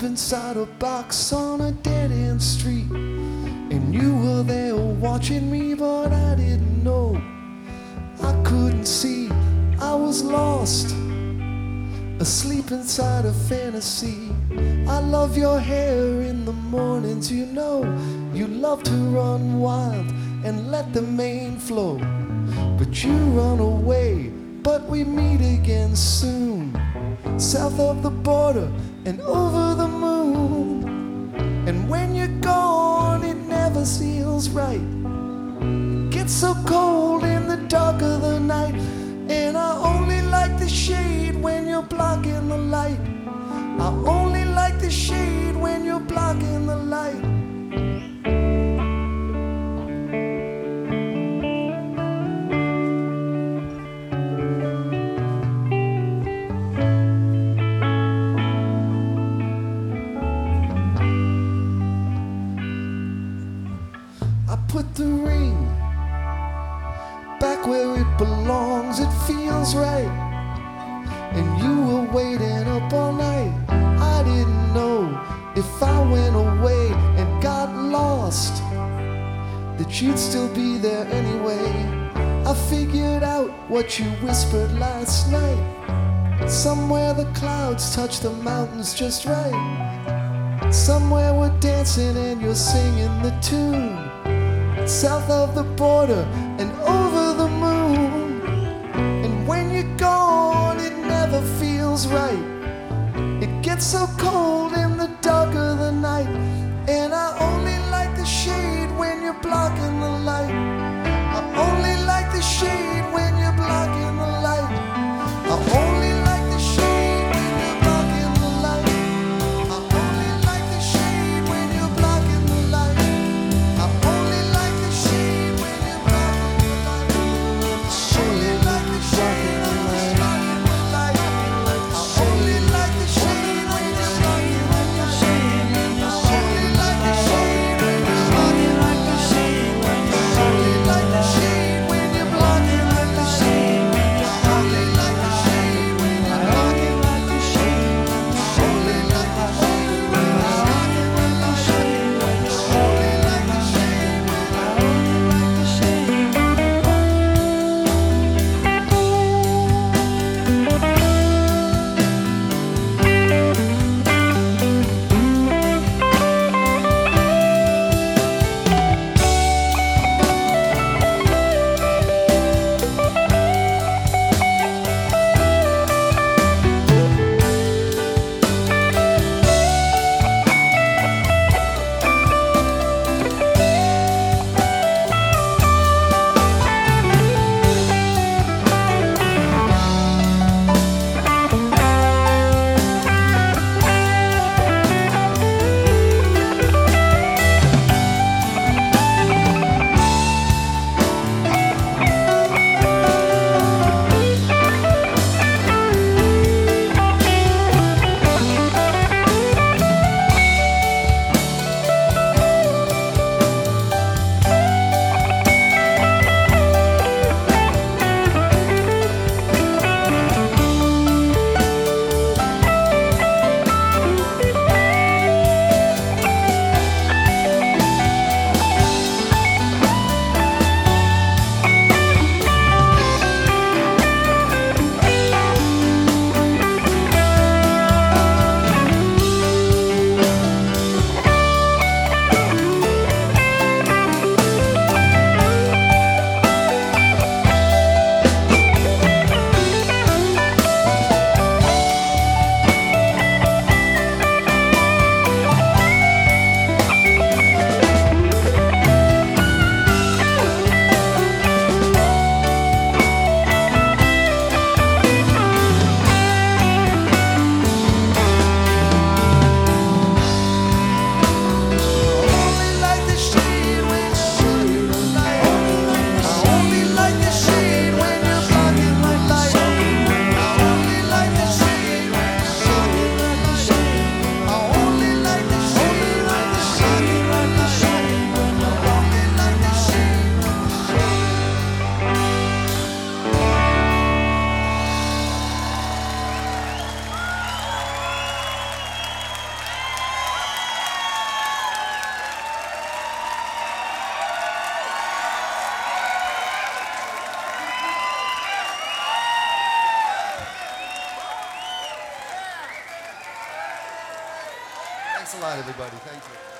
deep inside a box on a dead end street. And you were there watching me, but I didn't know. I couldn't see, I was lost. Asleep inside a fantasy. I love your hair in the mornings, you know. You love to run wild and let the mane flow. But you run away, but we meet again soon. South of the border and over the moon. And when you're gone, it never feels right. Gets so cold in the dark of the night. And I only like the shade when you're blocking the light. I only like the shade when you're blocking the light. It feels right. And you were waiting up all night. I didn't know if I went away and got lost that you'd still be there anyway. I figured out what you whispered last night. Somewhere the clouds touch the mountains just right. Somewhere we're dancing and you're singing the tune. South of the border and over right. It gets so cold in the dark A everybody. Thank you.